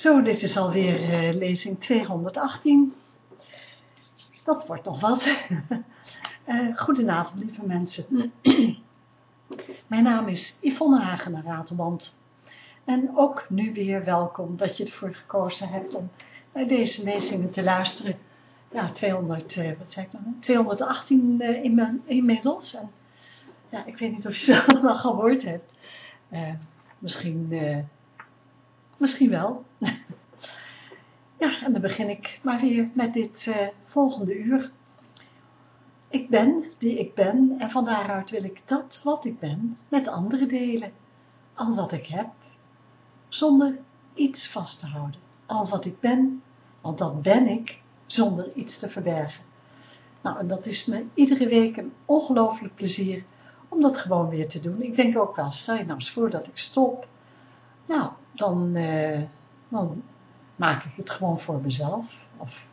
Zo, dit is alweer uh, lezing 218. Dat wordt nog wat. uh, goedenavond, lieve mensen. Mijn naam is Yvonne Hagenaar Ratelband. En ook nu weer welkom dat je ervoor gekozen hebt om naar deze lezingen te luisteren. Ja, 200, uh, wat zei ik nou? 218 in, inmiddels. En ja, ik weet niet of je ze allemaal gehoord hebt. misschien Misschien wel. Ja, en dan begin ik maar weer met dit uh, volgende uur. Ik ben die ik ben en van daaruit wil ik dat wat ik ben met anderen delen. Al wat ik heb, zonder iets vast te houden. Al wat ik ben, want dat ben ik, zonder iets te verbergen. Nou, en dat is me iedere week een ongelooflijk plezier om dat gewoon weer te doen. Ik denk ook wel, stel je nou eens voor dat ik stop. Nou, dan, uh, dan maak ik het gewoon voor mezelf. Of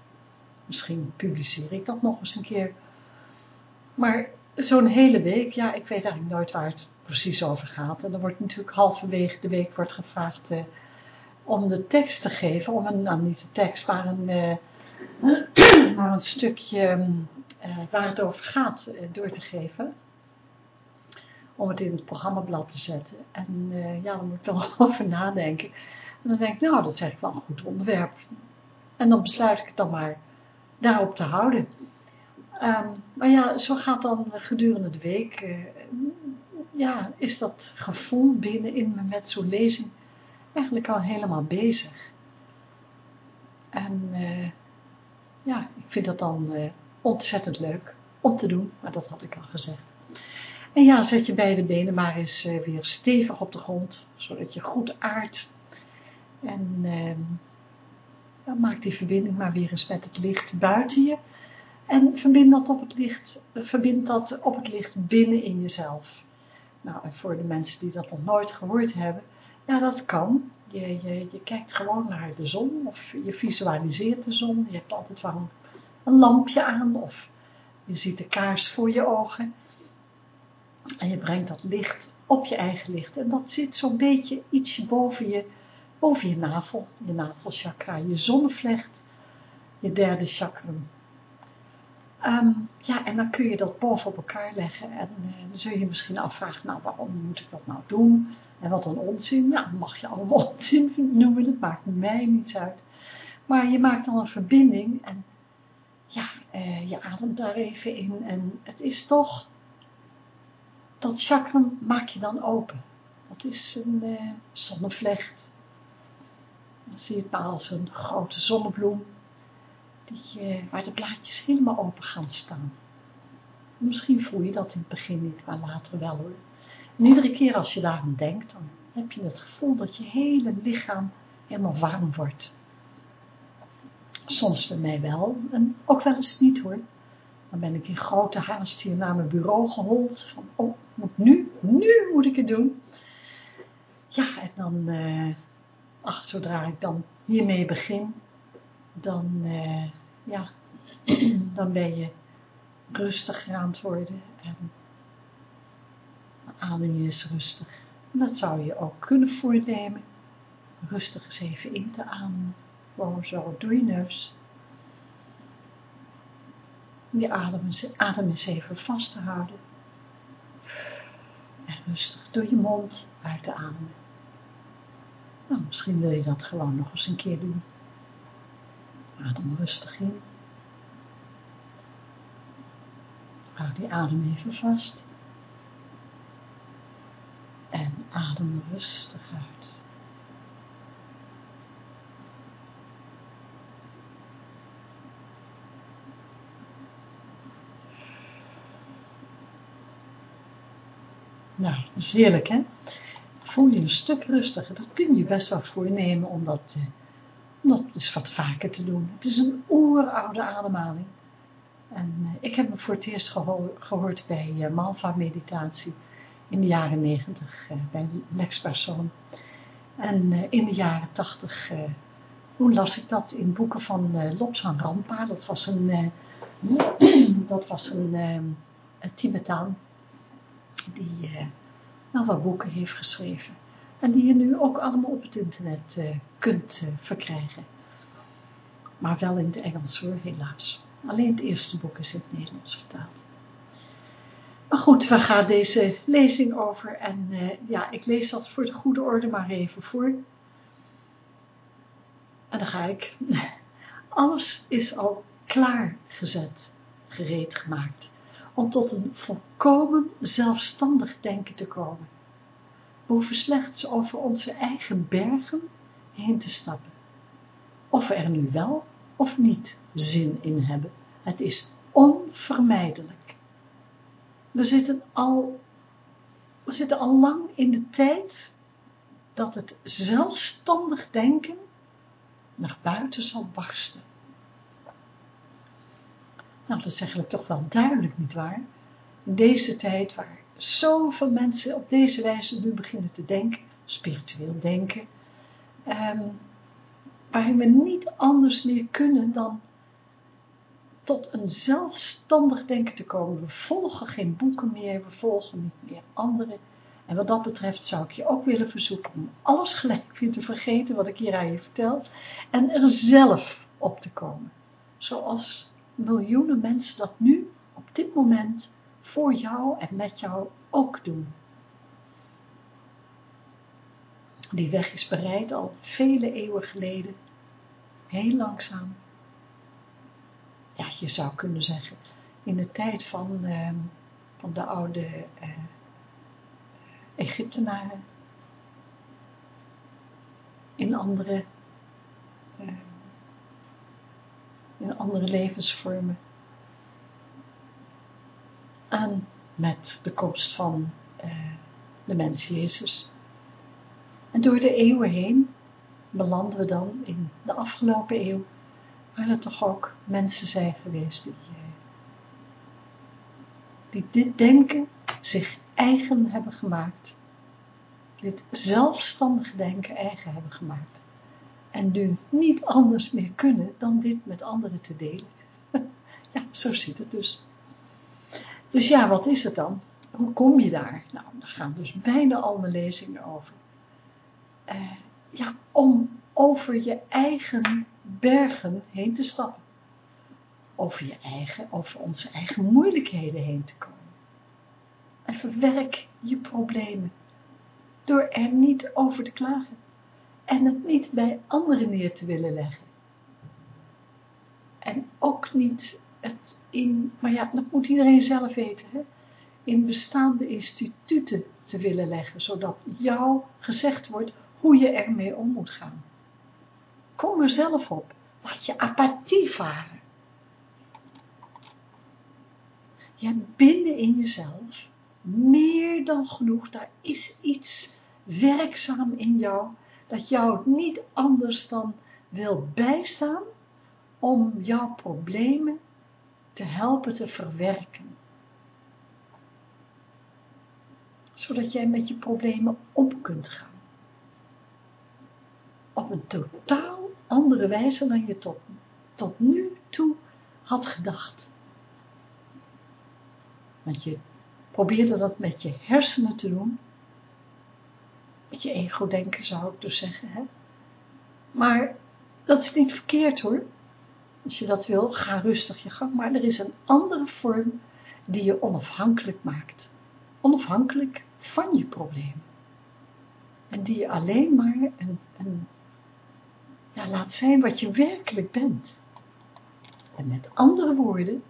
misschien publiceer ik dat nog eens een keer. Maar zo'n hele week, ja, ik weet eigenlijk nooit waar het precies over gaat. En dan wordt natuurlijk halverwege de week wordt gevraagd uh, om de tekst te geven. Om een, nou niet de tekst, maar een, uh, maar een stukje waar het over gaat door te geven om het in het programmablad te zetten. En uh, ja, dan moet ik dan over nadenken. En dan denk ik, nou, dat is eigenlijk wel een goed onderwerp. En dan besluit ik het dan maar daarop te houden. Um, maar ja, zo gaat dan gedurende de week, uh, ja, is dat gevoel binnen in me met zo'n lezing eigenlijk al helemaal bezig. En uh, ja, ik vind dat dan ontzettend leuk om te doen, maar dat had ik al gezegd. En ja, zet je beide benen maar eens weer stevig op de grond, zodat je goed aardt. En uh, dan maak die verbinding maar weer eens met het licht buiten je. En verbind dat op het licht, verbind dat op het licht binnen in jezelf. Nou, en voor de mensen die dat nog nooit gehoord hebben, ja, dat kan. Je, je, je kijkt gewoon naar de zon, of je visualiseert de zon. Je hebt altijd wel een, een lampje aan, of je ziet de kaars voor je ogen. En je brengt dat licht op je eigen licht. En dat zit zo'n beetje ietsje boven je, boven je navel, je navelchakra, je zonnevlecht, je derde chakram. Um, ja, en dan kun je dat boven op elkaar leggen en uh, dan zul je je misschien afvragen, nou waarom moet ik dat nou doen? En wat een onzin, nou mag je allemaal onzin noemen, dat maakt mij niets uit. Maar je maakt dan een verbinding en ja, uh, je ademt daar even in en het is toch dat chakram maak je dan open. Dat is een uh, zonnevlecht. Dan zie je het maar als een grote zonnebloem, die, uh, waar de blaadjes helemaal open gaan staan. Misschien voel je dat in het begin niet, maar later wel hoor. En iedere keer als je daaraan denkt, dan heb je het gevoel dat je hele lichaam helemaal warm wordt. Soms bij mij wel, en ook wel eens niet hoor. Dan ben ik in grote haast hier naar mijn bureau gehold. Van, oh, moet nu, nu moet ik het doen. Ja, en dan, uh, ach, zodra ik dan hiermee begin, dan, uh, ja, dan ben je rustiger aan het worden. En adem je is rustig. Dat zou je ook kunnen voornemen. Rustig eens even in te ademen. Gewoon zo door je neus. Je adem, adem eens even vast te houden. En rustig door je mond uit te ademen. Nou, misschien wil je dat gewoon nog eens een keer doen. Adem rustig in. Houd die adem even vast. En adem rustig uit. Nou, dat is heerlijk, hè? Voel je een stuk rustiger. Dat kun je best wel voornemen om dat, eh, dat wat vaker te doen. Het is een oeroude ademhaling. En eh, ik heb me voor het eerst gehoord bij uh, Malva-meditatie in de jaren negentig, uh, bij Lexpersoon. En in de jaren tachtig, hoe las ik dat in boeken van uh, Lobsang Rampa. Dat was een, dat was een Tibetaan die nou wat boeken heeft geschreven. En die je nu ook allemaal op het internet uh, kunt uh, verkrijgen. Maar wel in het Engels hoor, helaas. Alleen het eerste boek is in het Nederlands vertaald. Maar goed, we gaan deze lezing over. En uh, ja, ik lees dat voor de goede orde maar even voor. En dan ga ik. Alles is al klaargezet, gereed gemaakt, om tot een volkomen zelfstandig denken te komen. We hoeven slechts over onze eigen bergen heen te stappen. Of we er nu wel of niet zin in hebben. Het is onvermijdelijk. We zitten al, we zitten al lang in de tijd dat het zelfstandig denken naar buiten zal barsten. Nou, dat is eigenlijk toch wel duidelijk, nietwaar? In deze tijd waar zoveel mensen op deze wijze nu beginnen te denken, spiritueel denken, um, waarin we niet anders meer kunnen dan tot een zelfstandig denken te komen. We volgen geen boeken meer, we volgen niet meer anderen. En wat dat betreft zou ik je ook willen verzoeken om alles gelijk weer te vergeten wat ik hier aan je vertel. En er zelf op te komen. Zoals miljoenen mensen dat nu, op dit moment, voor jou en met jou ook doen. Die weg is bereid al vele eeuwen geleden, heel langzaam. Ja, je zou kunnen zeggen, in de tijd van, uh, van de oude uh, Egyptenaren, in andere, uh, in andere levensvormen, en met de komst van de mens Jezus. En door de eeuwen heen belanden we dan in de afgelopen eeuw, waar er toch ook mensen zijn geweest die, die dit denken zich eigen hebben gemaakt, dit zelfstandig denken eigen hebben gemaakt, en nu niet anders meer kunnen dan dit met anderen te delen. ja, zo zit het dus. Dus ja, wat is het dan? Hoe kom je daar? Nou, daar gaan dus bijna al mijn lezingen over. Uh, ja, om over je eigen bergen heen te stappen. Over je eigen, over onze eigen moeilijkheden heen te komen. En verwerk je problemen. Door er niet over te klagen. En het niet bij anderen neer te willen leggen. En ook niet het in, maar ja, dat moet iedereen zelf weten, hè? in bestaande instituten te willen leggen, zodat jou gezegd wordt hoe je ermee om moet gaan. Kom er zelf op, laat je apathie varen. Je hebt binnen in jezelf meer dan genoeg, daar is iets werkzaam in jou, dat jou niet anders dan wil bijstaan om jouw problemen te helpen te verwerken. Zodat jij met je problemen om kunt gaan. Op een totaal andere wijze dan je tot, tot nu toe had gedacht. Want je probeerde dat met je hersenen te doen. Met je ego-denken zou ik dus zeggen. Hè? Maar dat is niet verkeerd hoor. Als je dat wil, ga rustig je gang. Maar er is een andere vorm die je onafhankelijk maakt. Onafhankelijk van je probleem. En die je alleen maar een, een, ja, laat zijn wat je werkelijk bent. En met andere woorden,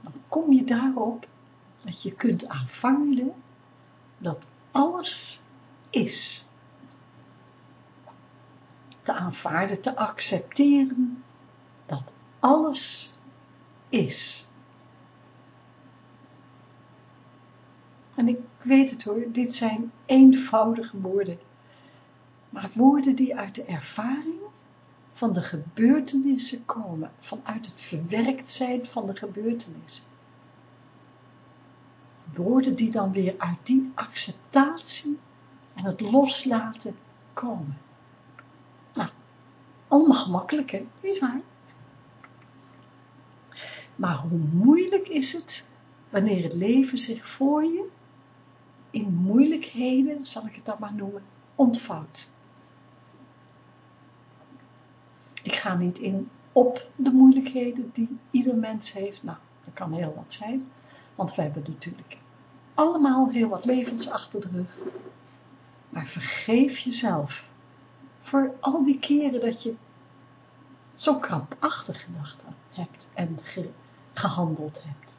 dan kom je daarop dat je kunt aanvaarden dat alles is te aanvaarden, te accepteren dat alles is. En ik weet het hoor, dit zijn eenvoudige woorden, maar woorden die uit de ervaring van de gebeurtenissen komen, vanuit het verwerkt zijn van de gebeurtenissen. Woorden die dan weer uit die acceptatie en het loslaten komen. Allemaal gemakkelijk, hè? Niet waar? Maar hoe moeilijk is het wanneer het leven zich voor je in moeilijkheden, zal ik het dan maar noemen, ontvouwt. Ik ga niet in op de moeilijkheden die ieder mens heeft. Nou, dat kan heel wat zijn, want we hebben natuurlijk allemaal heel wat levens achter de rug. Maar vergeef jezelf voor al die keren dat je zo krampachtig gedacht hebt en gehandeld hebt.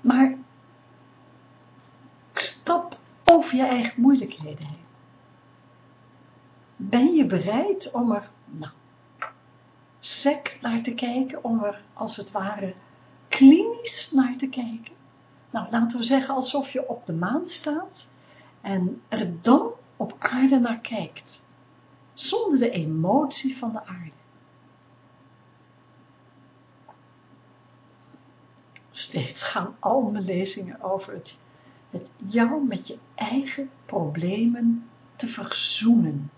Maar stap over je eigen moeilijkheden heen. Ben je bereid om er, nou, sec naar te kijken, om er als het ware klinisch naar te kijken? Nou, laten we zeggen alsof je op de maan staat en er dan op aarde naar kijkt, zonder de emotie van de aarde. Steeds gaan al mijn lezingen over het, het jou met je eigen problemen te verzoenen.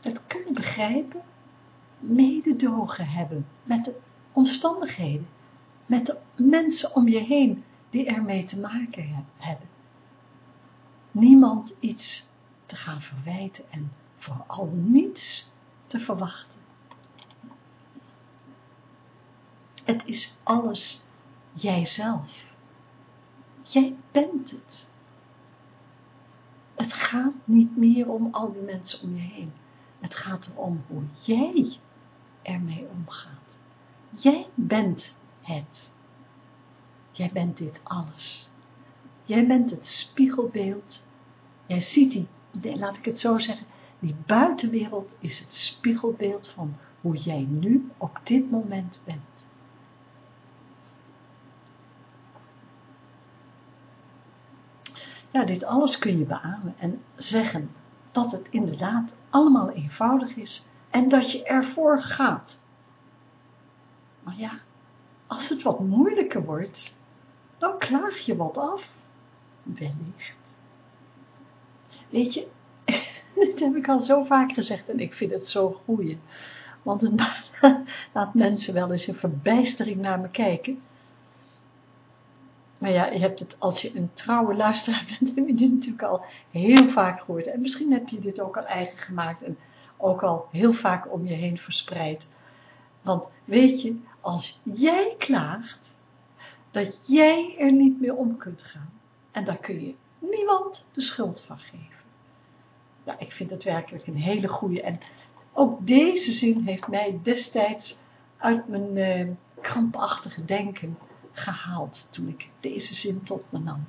Het kunnen begrijpen, mededogen hebben met de omstandigheden, met de mensen om je heen die ermee te maken hebben. Niemand iets te gaan verwijten en vooral niets te verwachten. Het is alles jijzelf. Jij bent het. Het gaat niet meer om al die mensen om je heen. Het gaat erom hoe jij ermee omgaat. Jij bent het. Jij bent dit alles. Jij bent het spiegelbeeld. Jij ziet die, laat ik het zo zeggen, die buitenwereld is het spiegelbeeld van hoe jij nu op dit moment bent. Ja, dit alles kun je beamen en zeggen dat het inderdaad allemaal eenvoudig is en dat je ervoor gaat. Maar ja, als het wat moeilijker wordt, dan klaag je wat af. Wellicht. Weet je, dat heb ik al zo vaak gezegd en ik vind het zo goeie. Want het laat mensen wel eens in verbijstering naar me kijken. Maar ja, je hebt het, als je een trouwe luisteraar bent, heb je dit natuurlijk al heel vaak gehoord. En misschien heb je dit ook al eigen gemaakt en ook al heel vaak om je heen verspreid. Want weet je, als jij klaagt, dat jij er niet meer om kunt gaan. En daar kun je niemand de schuld van geven. Ja, ik vind het werkelijk een hele goede. En ook deze zin heeft mij destijds uit mijn eh, krampachtige denken gehaald, toen ik deze zin tot me nam.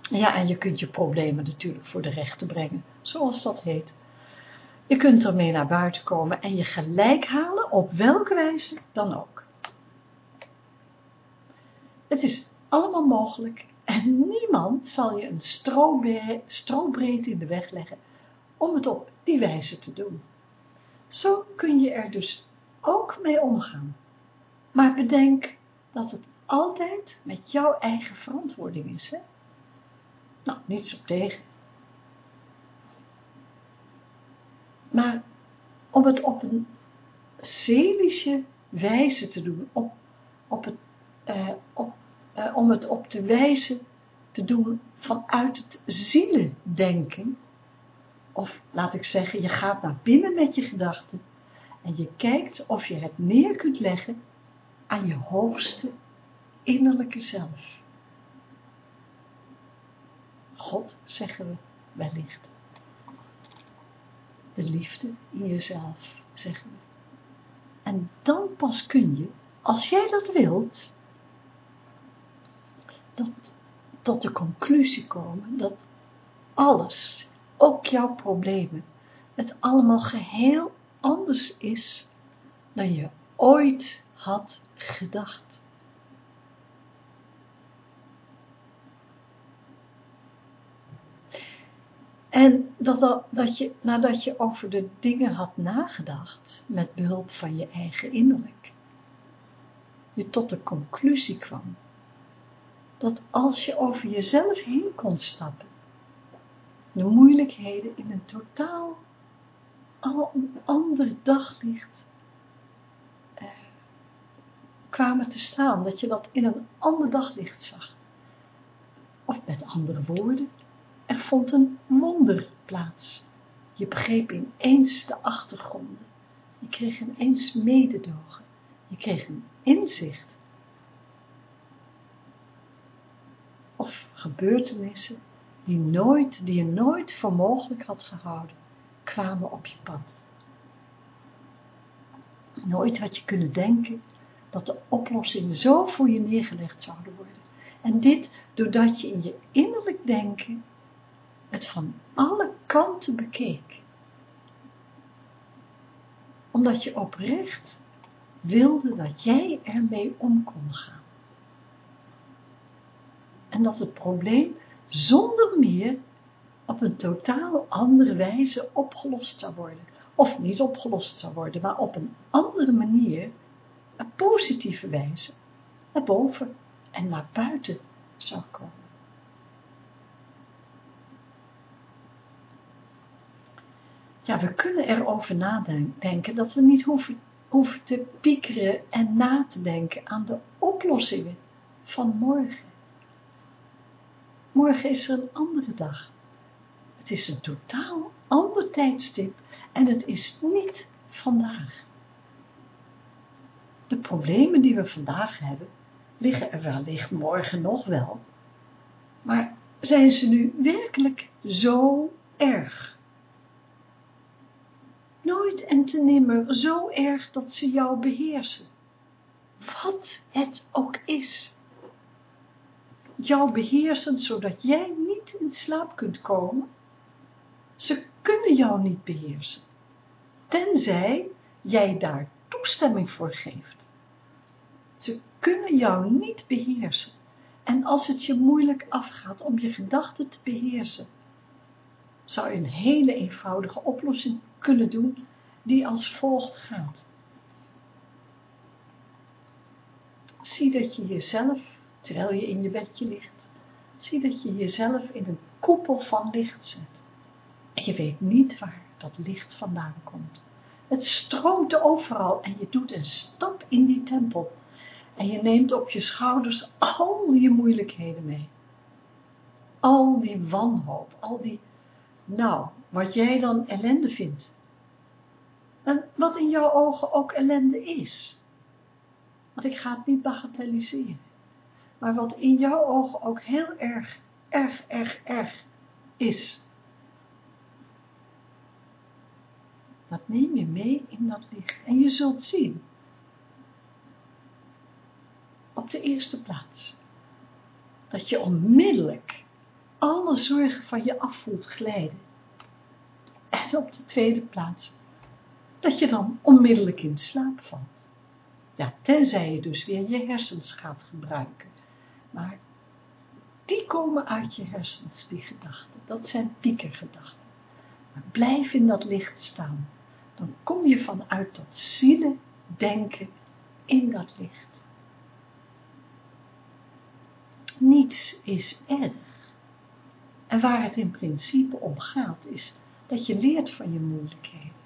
Ja, en je kunt je problemen natuurlijk voor de rechter brengen, zoals dat heet. Je kunt ermee naar buiten komen en je gelijk halen, op welke wijze dan ook. Het is allemaal mogelijk en niemand zal je een strobreed in de weg leggen om het op die wijze te doen. Zo kun je er dus ook mee omgaan. Maar bedenk dat het altijd met jouw eigen verantwoording is, hè? Nou, niets op tegen. Maar om het op een seelische wijze te doen, op, op het, uh, op, uh, om het op de wijze te doen vanuit het zielendenken, of laat ik zeggen, je gaat naar binnen met je gedachten en je kijkt of je het neer kunt leggen aan je hoogste innerlijke zelf. God, zeggen we wellicht. De liefde in jezelf, zeggen we. En dan pas kun je, als jij dat wilt, dat, tot de conclusie komen dat alles, ook jouw problemen, het allemaal geheel anders is dan je ooit had gedacht. En dat, dat je, nadat je over de dingen had nagedacht, met behulp van je eigen innerlijk, je tot de conclusie kwam, dat als je over jezelf heen kon stappen, de moeilijkheden in een totaal ander daglicht kwamen te staan, dat je dat in een ander daglicht zag. Of met andere woorden, er vond een wonder plaats. Je begreep ineens de achtergronden. Je kreeg ineens mededogen. Je kreeg een inzicht. Of gebeurtenissen die, nooit, die je nooit voor mogelijk had gehouden, kwamen op je pad. Nooit had je kunnen denken dat de oplossingen zo voor je neergelegd zouden worden. En dit doordat je in je innerlijk denken van alle kanten bekeek. Omdat je oprecht wilde dat jij ermee om kon gaan. En dat het probleem zonder meer op een totaal andere wijze opgelost zou worden. Of niet opgelost zou worden, maar op een andere manier, een positieve wijze, naar boven en naar buiten zou komen. Ja, we kunnen erover nadenken dat we niet hoeven, hoeven te piekeren en na te denken aan de oplossingen van morgen. Morgen is er een andere dag. Het is een totaal ander tijdstip en het is niet vandaag. De problemen die we vandaag hebben, liggen er wellicht morgen nog wel. Maar zijn ze nu werkelijk zo erg? Nooit en te nimmer zo erg dat ze jou beheersen. Wat het ook is. Jou beheersen zodat jij niet in slaap kunt komen. Ze kunnen jou niet beheersen. Tenzij jij daar toestemming voor geeft. Ze kunnen jou niet beheersen. En als het je moeilijk afgaat om je gedachten te beheersen, zou je een hele eenvoudige oplossing kunnen doen die als volgt gaat. Zie dat je jezelf, terwijl je in je bedje ligt, zie dat je jezelf in een koepel van licht zet. En je weet niet waar dat licht vandaan komt. Het stroomt overal en je doet een stap in die tempel en je neemt op je schouders al je moeilijkheden mee. Al die wanhoop, al die, nou, wat jij dan ellende vindt. En wat in jouw ogen ook ellende is. Want ik ga het niet bagatelliseren. Maar wat in jouw ogen ook heel erg, erg, erg, erg is. Dat neem je mee in dat licht. En je zult zien op de eerste plaats. Dat je onmiddellijk alle zorgen van je af voelt glijden. En op de tweede plaats, dat je dan onmiddellijk in slaap valt. Ja, tenzij je dus weer je hersens gaat gebruiken. Maar die komen uit je hersens, die gedachten. Dat zijn piekergedachten. Maar blijf in dat licht staan. Dan kom je vanuit dat zielen denken in dat licht. niets is erg. En waar het in principe om gaat, is dat je leert van je moeilijkheden.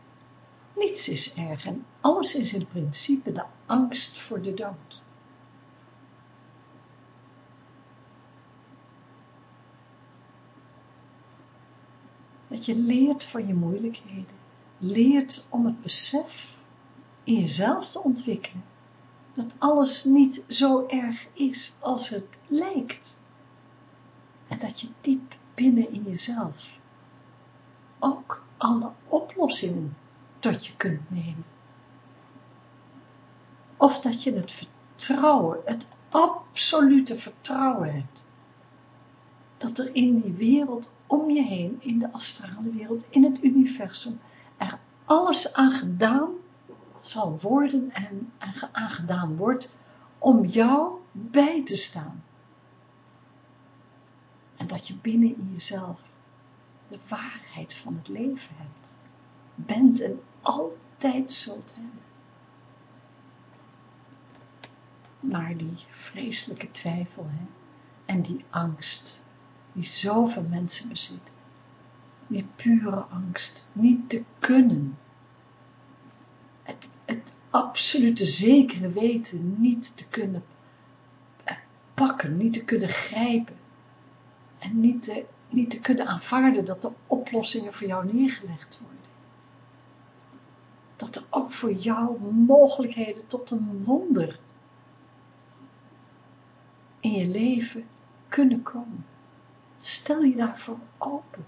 Niets is erg en alles is in principe de angst voor de dood. Dat je leert van je moeilijkheden, leert om het besef in jezelf te ontwikkelen dat alles niet zo erg is als het lijkt. En dat je diep binnen in jezelf ook alle oplossingen tot je kunt nemen. Of dat je het vertrouwen, het absolute vertrouwen hebt, dat er in die wereld om je heen, in de astrale wereld, in het universum, er alles aan gedaan zal worden en aangedaan wordt om jou bij te staan. En dat je binnen in jezelf de waarheid van het leven hebt, bent en altijd zult hebben. Maar die vreselijke twijfel hè, en die angst, die zoveel mensen bezitten, die pure angst, niet te kunnen. Absolute zekere weten niet te kunnen pakken, niet te kunnen grijpen en niet te, niet te kunnen aanvaarden dat de oplossingen voor jou neergelegd worden. Dat er ook voor jou mogelijkheden tot een wonder in je leven kunnen komen. Stel je daarvoor open.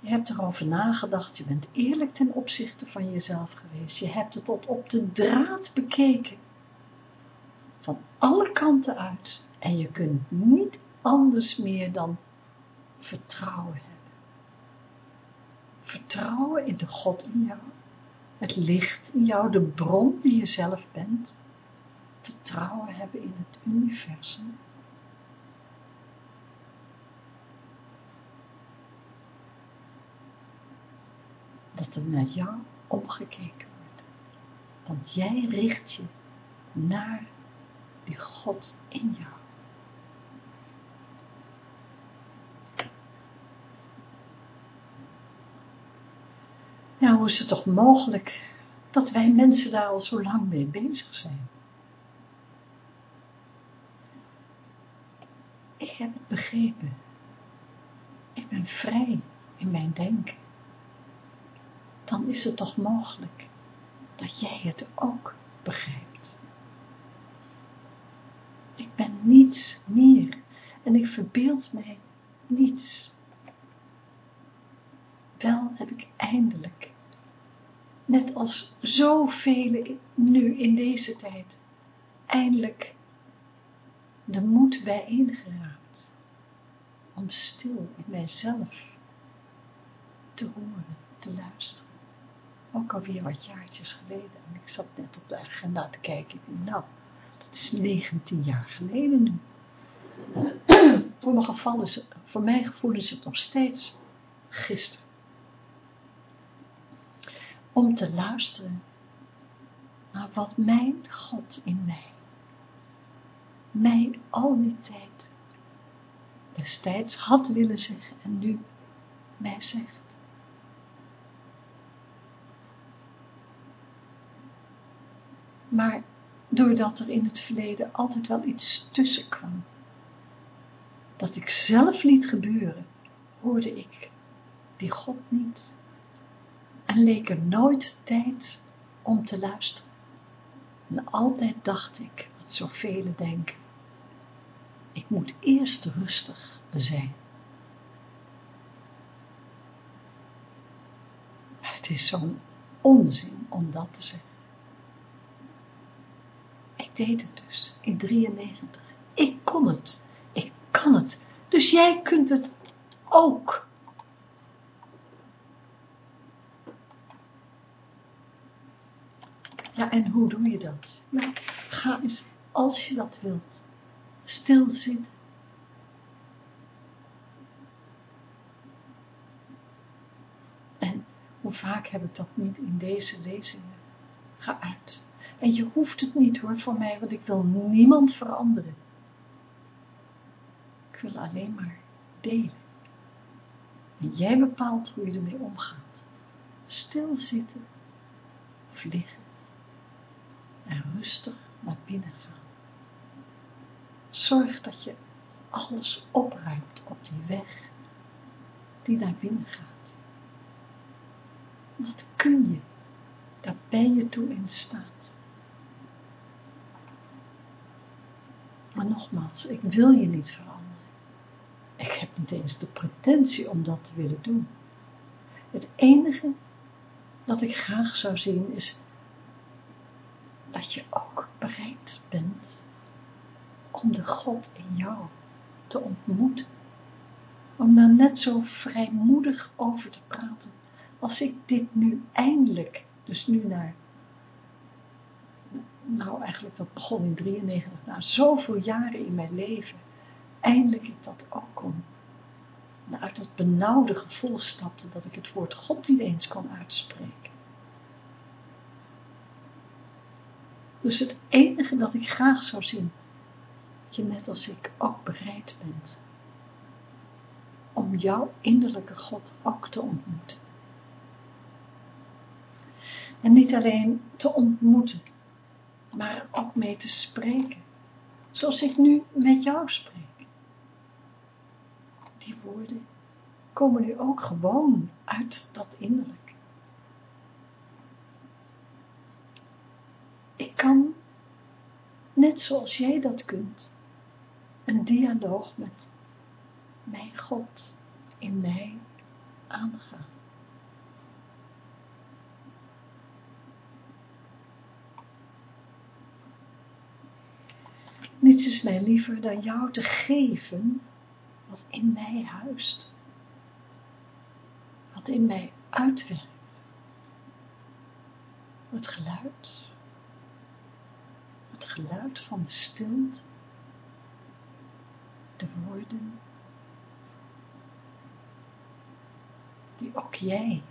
Je hebt erover nagedacht, je bent eerlijk ten opzichte van jezelf geweest. Je hebt het tot op de draad bekeken. Van alle kanten uit. En je kunt niet anders meer dan vertrouwen hebben. Vertrouwen in de God in jou. Het licht in jou, de bron die je zelf bent. Vertrouwen hebben in het universum. Dat er naar jou omgekeken wordt. Want jij richt je naar die God in jou. Nou, hoe is het toch mogelijk dat wij mensen daar al zo lang mee bezig zijn? Ik heb het begrepen. Ik ben vrij in mijn denken dan is het toch mogelijk dat jij het ook begrijpt. Ik ben niets meer en ik verbeeld mij niets. Wel heb ik eindelijk, net als zoveel nu in deze tijd, eindelijk de moed bijeengeraapt om stil in mijzelf te horen, te luisteren ook alweer wat jaartjes geleden. En ik zat net op de agenda te kijken. nou, dat is 19 jaar geleden nu. voor mijn geval is voor mijn gevoel is het nog steeds gisteren. Om te luisteren naar wat mijn God in mij, mij al die tijd, destijds had willen zeggen en nu mij zegt. Maar doordat er in het verleden altijd wel iets tussen kwam, dat ik zelf liet gebeuren, hoorde ik die God niet en leek er nooit tijd om te luisteren. En altijd dacht ik, wat zoveel denken, ik moet eerst rustig zijn. Het is zo'n onzin om dat te zeggen deed het dus, in 93. Ik kon het, ik kan het, dus jij kunt het ook. Ja, en hoe doe je dat? Nou, ga eens, als je dat wilt, stilzitten. En hoe vaak heb ik dat niet in deze lezingen geuit? En je hoeft het niet hoor voor mij, want ik wil niemand veranderen. Ik wil alleen maar delen. En jij bepaalt hoe je ermee omgaat. Stilzitten of liggen. En rustig naar binnen gaan. Zorg dat je alles opruimt op die weg die naar binnen gaat. Dat kun je. Daar ben je toe in staat. Maar nogmaals, ik wil je niet veranderen. Ik heb niet eens de pretentie om dat te willen doen. Het enige dat ik graag zou zien is dat je ook bereid bent om de God in jou te ontmoeten. Om daar net zo vrijmoedig over te praten als ik dit nu eindelijk, dus nu naar nou eigenlijk dat begon in 93, na zoveel jaren in mijn leven, eindelijk ik dat ook kon. En uit dat benauwde gevoel stapte dat ik het woord God niet eens kon uitspreken. Dus het enige dat ik graag zou zien, dat je net als ik ook bereid bent, om jouw innerlijke God ook te ontmoeten. En niet alleen te ontmoeten, maar ook mee te spreken, zoals ik nu met jou spreek. Die woorden komen nu ook gewoon uit dat innerlijk. Ik kan, net zoals jij dat kunt, een dialoog met mijn God in mij aangaan. Niets is mij liever dan jou te geven wat in mij huist, wat in mij uitwerkt. Het geluid, het geluid van de stilte, de woorden, die ook jij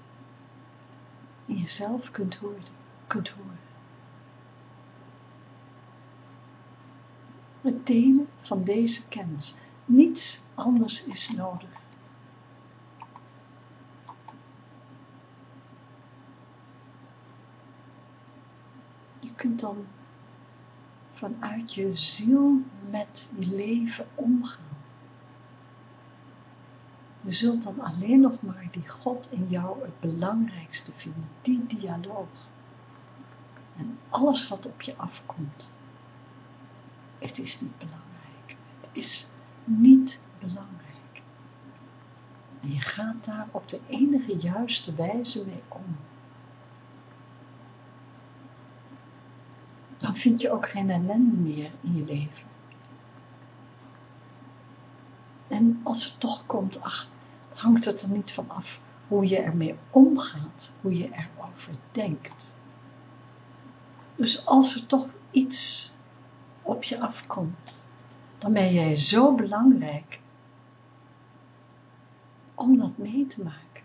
in jezelf kunt horen. Kunt horen. Het delen van deze kennis. Niets anders is nodig. Je kunt dan vanuit je ziel met je leven omgaan. Je zult dan alleen nog maar die God in jou het belangrijkste vinden, die dialoog. En alles wat op je afkomt, het is niet belangrijk. Het is niet belangrijk. En je gaat daar op de enige juiste wijze mee om. Dan vind je ook geen ellende meer in je leven. En als het toch komt, ach, hangt het er niet van af hoe je ermee omgaat, hoe je erover denkt. Dus als er toch iets op je afkomt, dan ben jij zo belangrijk om dat mee te maken.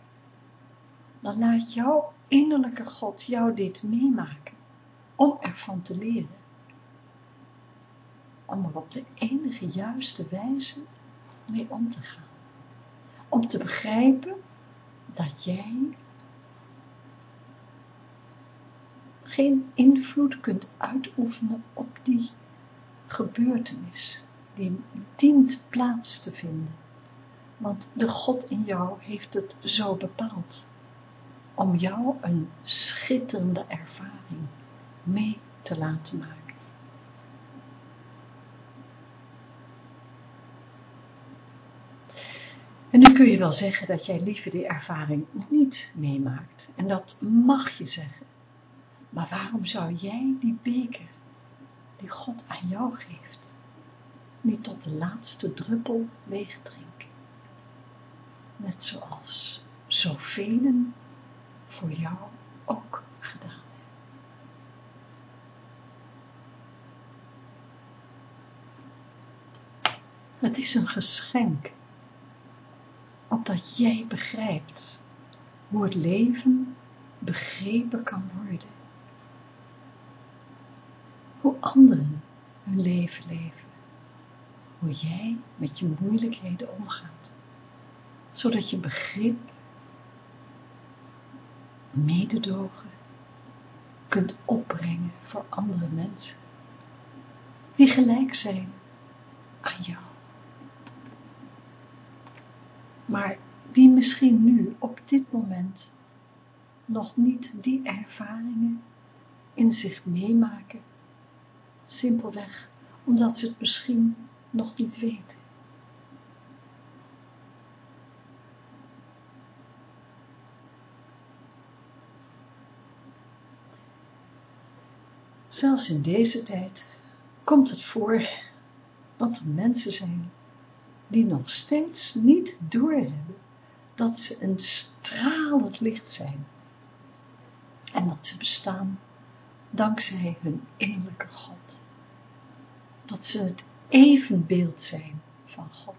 Dan laat jouw innerlijke God jou dit meemaken, om ervan te leren. Om er op de enige juiste wijze mee om te gaan. Om te begrijpen dat jij geen invloed kunt uitoefenen op die gebeurtenis die dient plaats te vinden. Want de God in jou heeft het zo bepaald. Om jou een schitterende ervaring mee te laten maken. En nu kun je wel zeggen dat jij liever die ervaring niet meemaakt. En dat mag je zeggen. Maar waarom zou jij die beker die God aan jou geeft, niet tot de laatste druppel leeg drinken? Net zoals zoveel voor jou ook gedaan hebben. Het is een geschenk opdat jij begrijpt hoe het leven begrepen kan worden. Anderen hun leven leven. Hoe jij met je moeilijkheden omgaat. Zodat je begrip, mededogen kunt opbrengen voor andere mensen. Die gelijk zijn aan jou maar die misschien nu op dit moment nog niet die ervaringen in zich meemaken, simpelweg omdat ze het misschien nog niet weten. Zelfs in deze tijd komt het voor dat er mensen zijn die nog steeds niet doorhebben dat ze een stralend licht zijn en dat ze bestaan dankzij hun innerlijke God. Dat ze het evenbeeld zijn van God.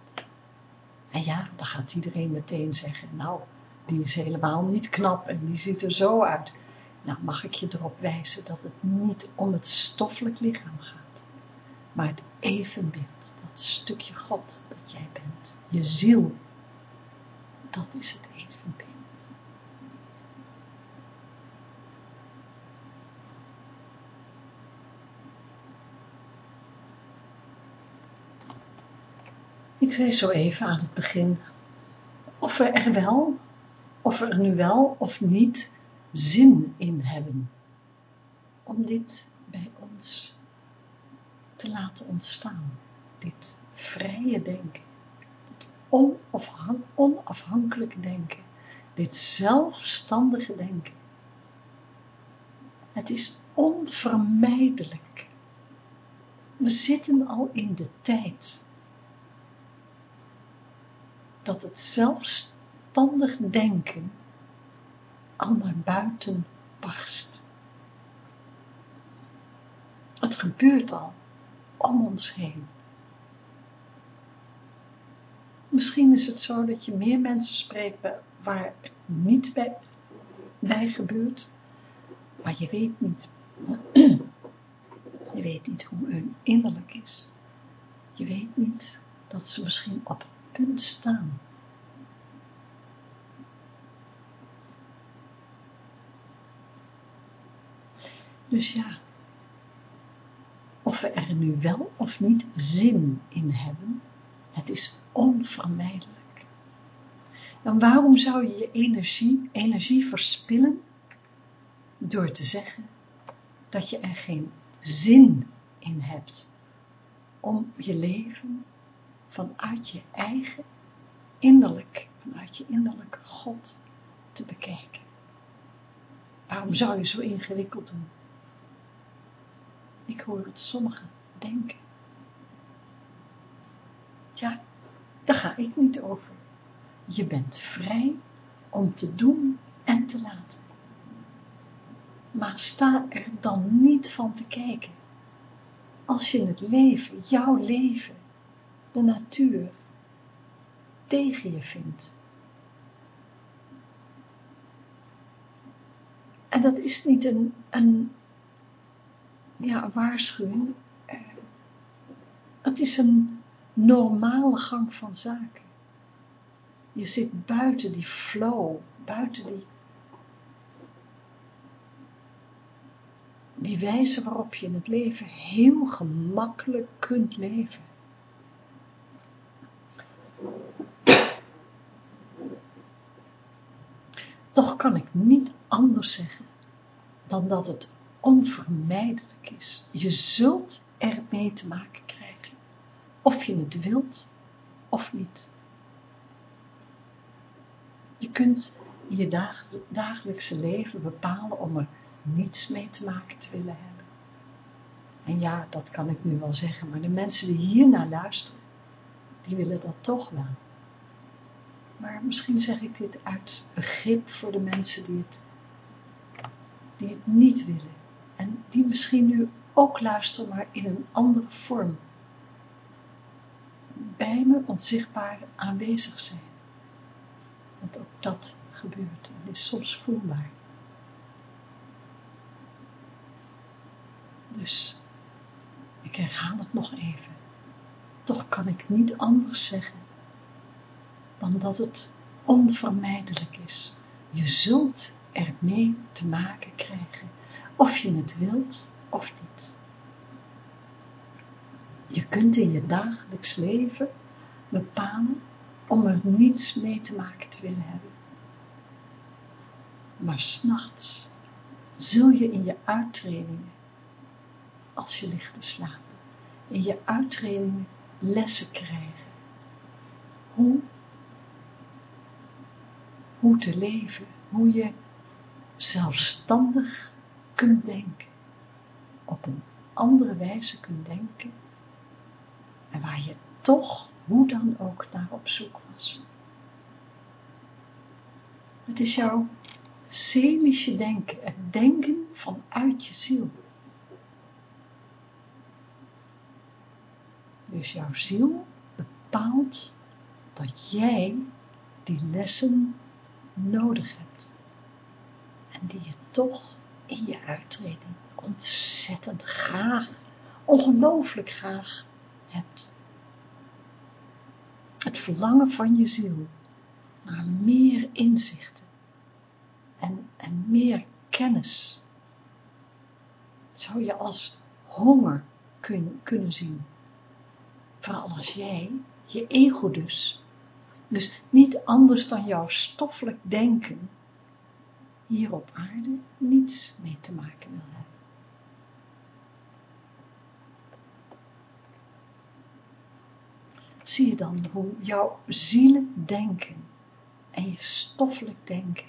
En ja, dan gaat iedereen meteen zeggen, nou, die is helemaal niet knap en die ziet er zo uit. Nou, mag ik je erop wijzen dat het niet om het stoffelijk lichaam gaat, maar het evenbeeld, dat stukje God dat jij bent, je ziel, Dat is het evenbeeld. Ik zei zo even aan het begin, of we er wel, of we er nu wel of niet zin in hebben, om dit bij ons te laten ontstaan, dit vrije denken, dit onafhankelijke denken, dit zelfstandige denken. Het is onvermijdelijk. We zitten al in de tijd dat het zelfstandig denken al naar buiten barst. Het gebeurt al om ons heen. Misschien is het zo dat je meer mensen spreekt waar het niet bij, gebeurt, maar je weet niet, je weet niet hoe hun innerlijk is. Je weet niet dat ze misschien op punt staan. Dus ja, of we er nu wel of niet zin in hebben, het is onvermijdelijk. En waarom zou je je energie, energie verspillen door te zeggen dat je er geen zin in hebt om je leven vanuit je eigen innerlijk, vanuit je innerlijke God te bekijken. Waarom zou je zo ingewikkeld doen? Ik hoor het sommigen denken. Ja, daar ga ik niet over. Je bent vrij om te doen en te laten. Maar sta er dan niet van te kijken. Als je het leven, jouw leven, de natuur tegen je vindt. En dat is niet een, een, ja, waarschuwing, eh, het is een normale gang van zaken. Je zit buiten die flow, buiten die, die wijze waarop je in het leven heel gemakkelijk kunt leven. Toch kan ik niet anders zeggen dan dat het onvermijdelijk is. Je zult er mee te maken krijgen, of je het wilt of niet. Je kunt je dagelijkse leven bepalen om er niets mee te maken te willen hebben. En ja, dat kan ik nu wel zeggen, maar de mensen die hiernaar luisteren, die willen dat toch wel. Maar misschien zeg ik dit uit begrip voor de mensen die het, niet willen. En die misschien nu ook luisteren, maar in een andere vorm. Bij me onzichtbaar aanwezig zijn. Want ook dat gebeurt en is soms voelbaar. Dus, ik herhaal het nog even. Toch kan ik niet anders zeggen dan dat het onvermijdelijk is. Je zult ermee te maken krijgen, of je het wilt of niet. Je kunt in je dagelijks leven bepalen om er niets mee te maken te willen hebben. Maar s'nachts zul je in je uittredingen, als je ligt te slapen, in je uittredingen lessen krijgen. Hoe, hoe te leven, hoe je zelfstandig kunt denken, op een andere wijze kunt denken, en waar je toch, hoe dan ook, naar op zoek was. Het is jouw seelische denken, het denken vanuit je ziel. Dus jouw ziel bepaalt dat jij die lessen nodig hebt. En die je toch in je uitreding ontzettend graag, ongelooflijk graag hebt. Het verlangen van je ziel naar meer inzichten en, en meer kennis. Zou je als honger kun, kunnen zien. Vooral als jij, je ego dus, dus niet anders dan jouw stoffelijk denken, hier op aarde niets mee te maken wil hebben. Zie je dan hoe jouw zielen denken en je stoffelijk denken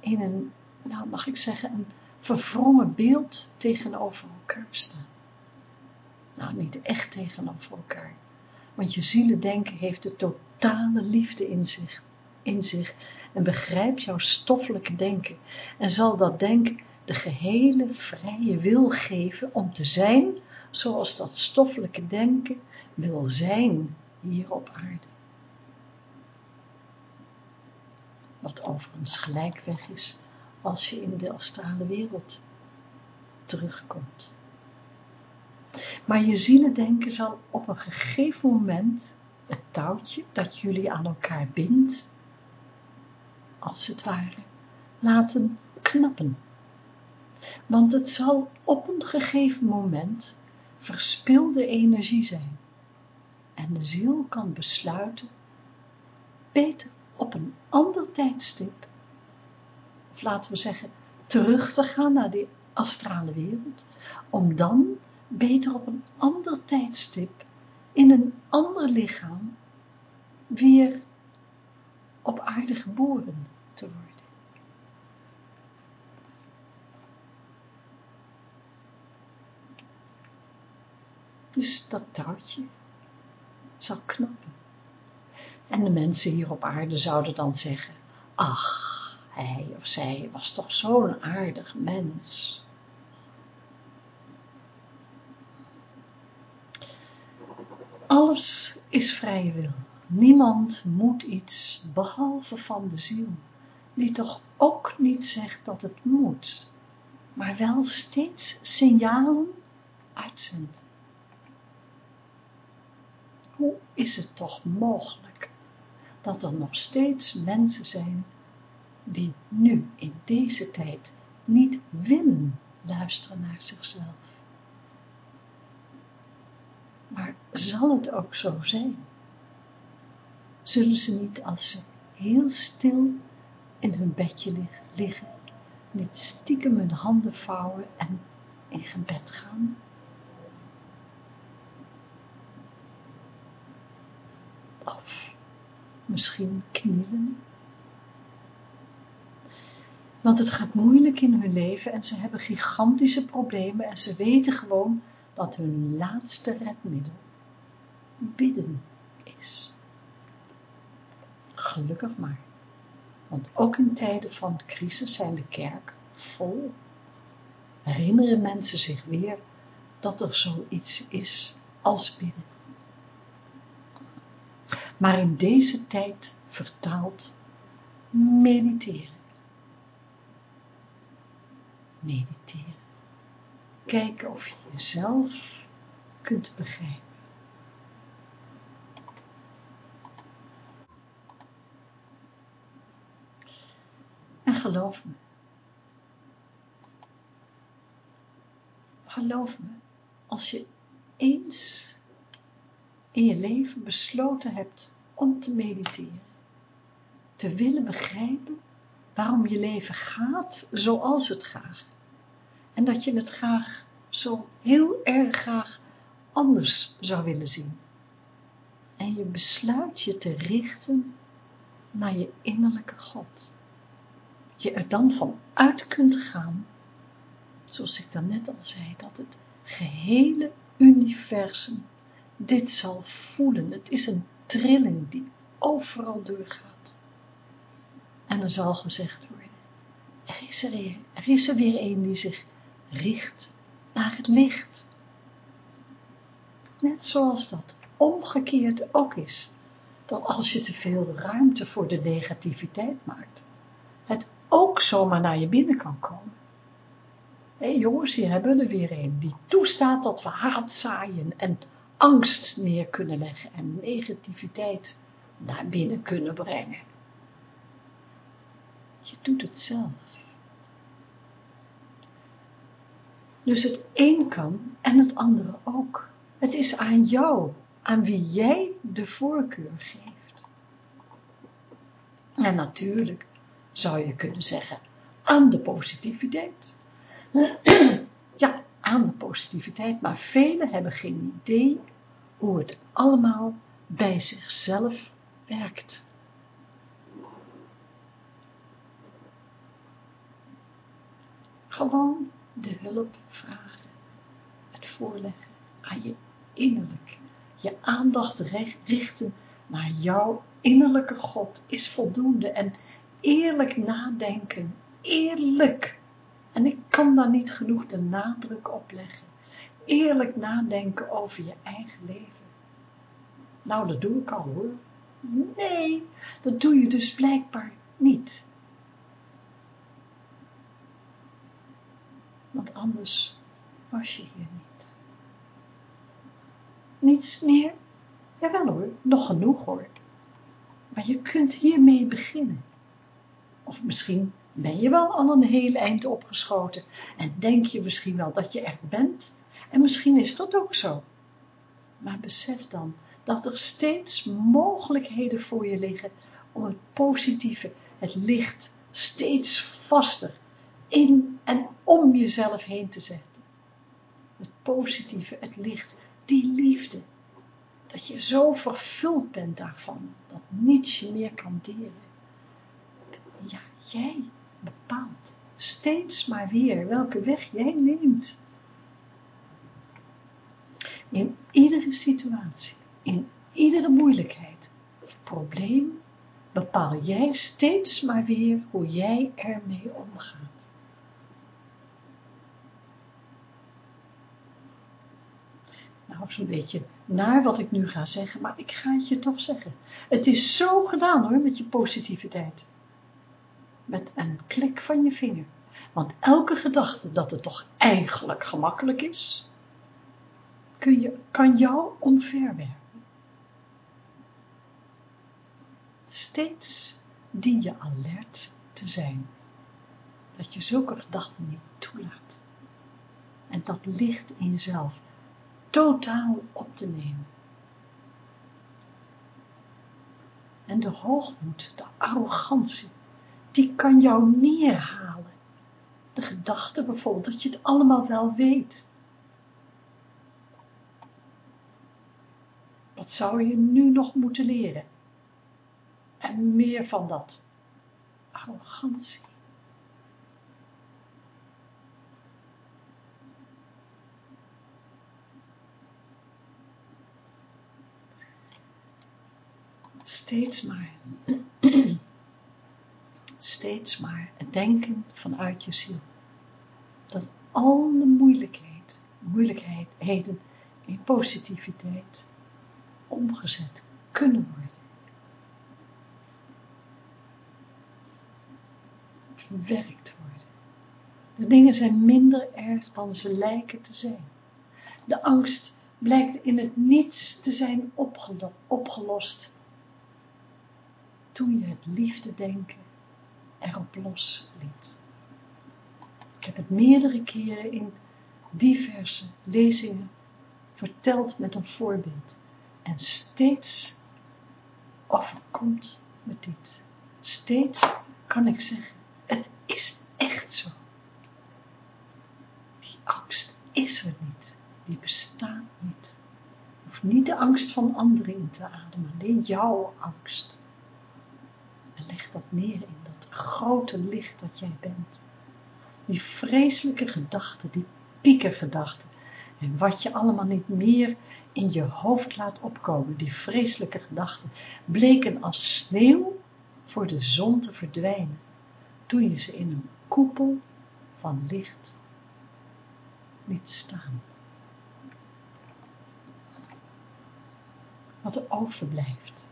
in een, nou mag ik zeggen, een verwrongen beeld tegenover elkaar staan. Nou, niet echt tegenover elkaar. Want je zielendenken heeft de totale liefde in zich, in zich en begrijpt jouw stoffelijke denken en zal dat denken de gehele vrije wil geven om te zijn zoals dat stoffelijke denken wil zijn hier op aarde. Wat overigens gelijkweg is als je in de astrale wereld terugkomt. Maar je zielendenken zal op een gegeven moment het touwtje dat jullie aan elkaar bindt, als het ware, laten knappen. Want het zal op een gegeven moment verspilde energie zijn. En de ziel kan besluiten beter op een ander tijdstip, of laten we zeggen, terug te gaan naar die astrale wereld, om dan beter op een ander tijdstip, in een ander lichaam, weer op aarde geboren te worden. Dus dat touwtje zal knappen. En de mensen hier op aarde zouden dan zeggen, ach, hij of zij was toch zo'n aardig mens. Alles is vrije wil. Niemand moet iets, behalve van de ziel, die toch ook niet zegt dat het moet, maar wel steeds signalen uitzendt. Hoe is het toch mogelijk dat er nog steeds mensen zijn die nu in deze tijd niet willen luisteren naar zichzelf? Maar zal het ook zo zijn? Zullen ze niet als ze heel stil in hun bedje liggen, niet stiekem hun handen vouwen en in gebed gaan? Of misschien knielen? Want het gaat moeilijk in hun leven en ze hebben gigantische problemen en ze weten gewoon dat hun laatste redmiddel bidden is. Gelukkig maar, want ook in tijden van crisis zijn de kerk vol. Herinneren mensen zich weer dat er zoiets is als bidden. Maar in deze tijd vertaald mediteren. Mediteren kijken of je jezelf kunt begrijpen. En geloof me, geloof me, als je eens in je leven besloten hebt om te mediteren, te willen begrijpen waarom je leven gaat zoals het gaat, en dat je het graag zo heel erg graag anders zou willen zien. En je besluit je te richten naar je innerlijke God. Je er dan van uit kunt gaan, zoals ik dan net al zei, dat het gehele universum dit zal voelen. Het is een trilling die overal doorgaat. En er zal gezegd worden, er is er, er is er weer een die zich richt naar het licht. Net zoals dat omgekeerd ook is, dat als je te veel ruimte voor de negativiteit maakt, het ook zomaar naar je binnen kan komen. Hé jongens, hier hebben we er weer een die toestaat dat we haat zaaien en angst neer kunnen leggen en negativiteit naar binnen kunnen brengen. Je doet het zelf. Dus het een kan en het andere ook. Het is aan jou, aan wie jij de voorkeur geeft. En natuurlijk zou je kunnen zeggen, aan de positiviteit. ja, aan de positiviteit, maar velen hebben geen idee hoe het allemaal bij zichzelf werkt. Gewoon de hulp vragen, het voorleggen aan je innerlijk, je aandacht richten naar jouw innerlijke God is voldoende en eerlijk nadenken, eerlijk. En ik kan daar niet genoeg de nadruk op leggen. Eerlijk nadenken over je eigen leven. Nou, dat doe ik al hoor. Nee, dat doe je dus blijkbaar niet. Want anders was je hier niet. Niets meer? Jawel hoor, nog genoeg hoor. Maar je kunt hiermee beginnen. Of misschien ben je wel al een heel eind opgeschoten en denk je misschien wel dat je er bent. En misschien is dat ook zo. Maar besef dan dat er steeds mogelijkheden voor je liggen om het positieve, het licht, steeds vaster in en om jezelf heen te zetten. Het positieve, het licht, die liefde, dat je zo vervuld bent daarvan, dat niets je meer kan deren. Ja, jij bepaalt steeds maar weer welke weg jij neemt. In iedere situatie, in iedere moeilijkheid of probleem, bepaal jij steeds maar weer hoe jij ermee omgaat. Nou, zo'n beetje naar wat ik nu ga zeggen, maar ik ga het je toch zeggen. Het is zo gedaan hoor, met je positiviteit. Met een klik van je vinger. Want elke gedachte dat het toch eigenlijk gemakkelijk is, kun je, kan jou omverwerpen. Steeds dien je alert te zijn, dat je zulke gedachten niet toelaat. En dat licht in jezelf totaal op te nemen. En de hoogmoed, de arrogantie, die kan jou neerhalen. De gedachte bijvoorbeeld dat je het allemaal wel weet. Wat zou je nu nog moeten leren? En meer van dat. Arrogantie. Steeds maar. Steeds maar het denken vanuit je ziel. Dat alle moeilijkheid, moeilijkheden in positiviteit omgezet kunnen worden. Verwerkt worden. De dingen zijn minder erg dan ze lijken te zijn. De angst blijkt in het niets te zijn opgelost toen je het liefde denken erop los liet. Ik heb het meerdere keren in diverse lezingen verteld met een voorbeeld. En steeds overkomt me dit. Steeds kan ik zeggen, het is echt zo. Die angst is er niet. Die bestaat niet. Je hoeft niet de angst van anderen in te ademen, alleen jouw angst. Leg dat neer in dat grote licht dat jij bent. Die vreselijke gedachten, die piekergedachten, en wat je allemaal niet meer in je hoofd laat opkomen, die vreselijke gedachten, bleken als sneeuw voor de zon te verdwijnen, toen je ze in een koepel van licht liet staan. Wat er overblijft,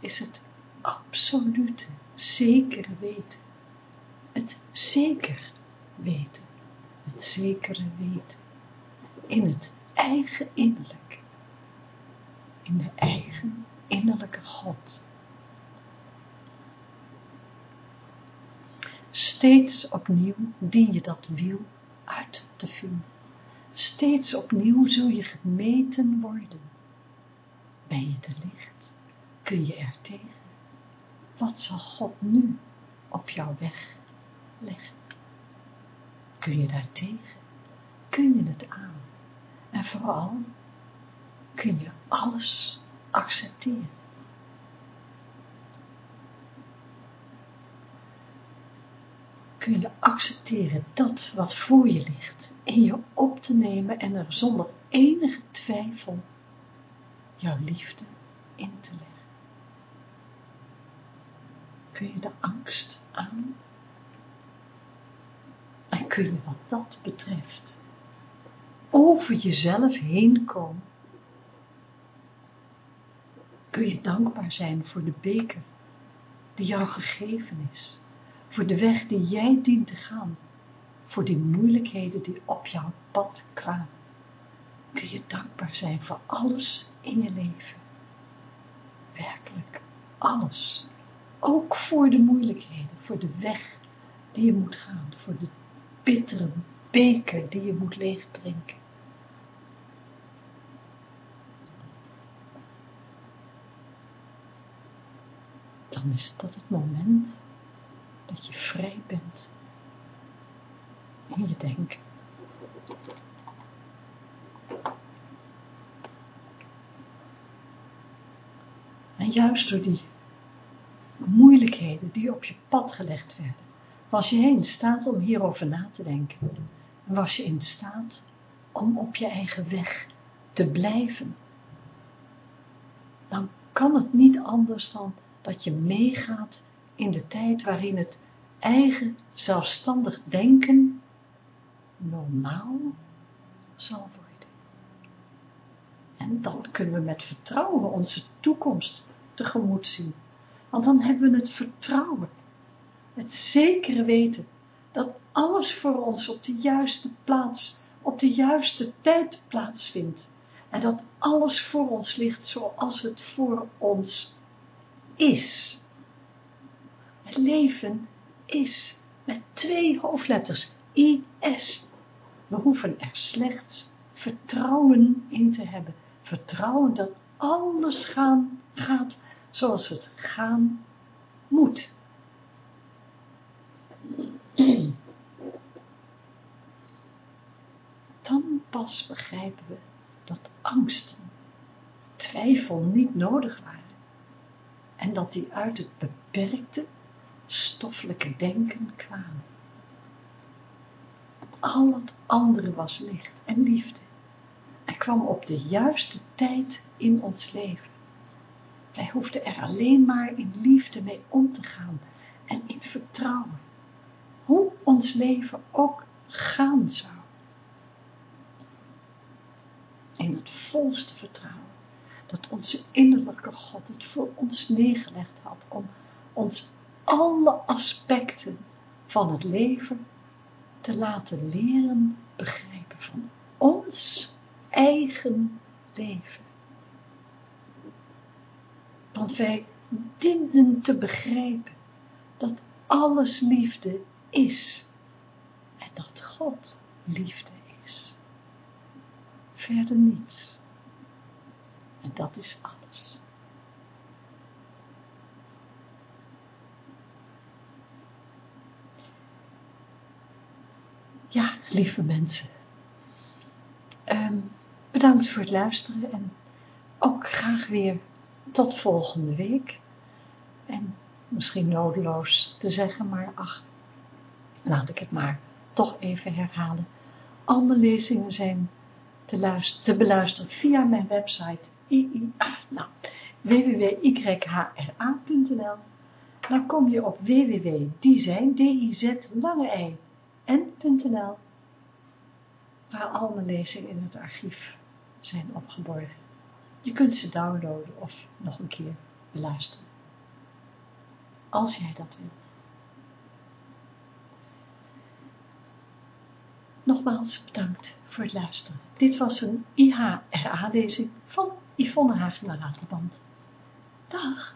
is het absolute, zekere weten. Het zeker weten. Het zekere weten in het eigen innerlijk, in de eigen innerlijke God. Steeds opnieuw dien je dat wiel uit te vinden. Steeds opnieuw zul je gemeten worden. Ben je te licht? Kun je er tegen? Wat zal God nu op jouw weg leggen? Kun je daar tegen? Kun je het aan? En vooral, kun je alles accepteren? kun je accepteren dat wat voor je ligt in je op te nemen en er zonder enige twijfel jouw liefde in te leggen. Kun je de angst aan en kun je wat dat betreft over jezelf heen komen. Kun je dankbaar zijn voor de beker die jou gegeven is voor de weg die jij dient te gaan, voor die moeilijkheden die op jouw pad kwamen. Kun je dankbaar zijn voor alles in je leven. Werkelijk, alles. Ook voor de moeilijkheden, voor de weg die je moet gaan, voor de bittere beker die je moet leegdrinken. Dan is dat het moment dat je vrij bent in je denken. En juist door die moeilijkheden die op je pad gelegd werden, was je in staat om hierover na te denken. En was je in staat om op je eigen weg te blijven. Dan kan het niet anders dan dat je meegaat in de tijd waarin het eigen zelfstandig denken normaal zal worden. En dan kunnen we met vertrouwen onze toekomst tegemoet zien. Want dan hebben we het vertrouwen, het zekere weten, dat alles voor ons op de juiste plaats, op de juiste tijd plaatsvindt. En dat alles voor ons ligt zoals het voor ons is. Het leven is met twee hoofdletters, I-S. We hoeven er slechts vertrouwen in te hebben. Vertrouwen dat alles gaan, gaat zoals het gaan moet. Dan pas begrijpen we dat angsten, twijfel niet nodig waren en dat die uit het beperkte stoffelijke denken kwamen. Al het andere was licht en liefde en kwam op de juiste tijd in ons leven. Wij hoefden er alleen maar in liefde mee om te gaan en in vertrouwen, hoe ons leven ook gaan zou. In het volste vertrouwen dat onze innerlijke God het voor ons neergelegd had om ons alle aspecten van het leven te laten leren begrijpen van ons eigen leven. Want wij dienen te begrijpen dat alles liefde is en dat God liefde is. Verder niets. En dat is alles. Ja, lieve mensen. Ehm, bedankt voor het luisteren en ook graag weer tot volgende week. En misschien nodeloos te zeggen, maar ach, laat ik het maar toch even herhalen. Al mijn lezingen zijn te, luisteren, te beluisteren via mijn website ii, nou, www.yhra.nl Dan kom je op www.dizijn, n.nl waar al mijn lezingen in het archief zijn opgeborgen. Je kunt ze downloaden of nog een keer beluisteren. Als jij dat wilt. Nogmaals bedankt voor het luisteren. Dit was een IHRA-lezing van Yvonne Hagen naar Ratelband. Dag.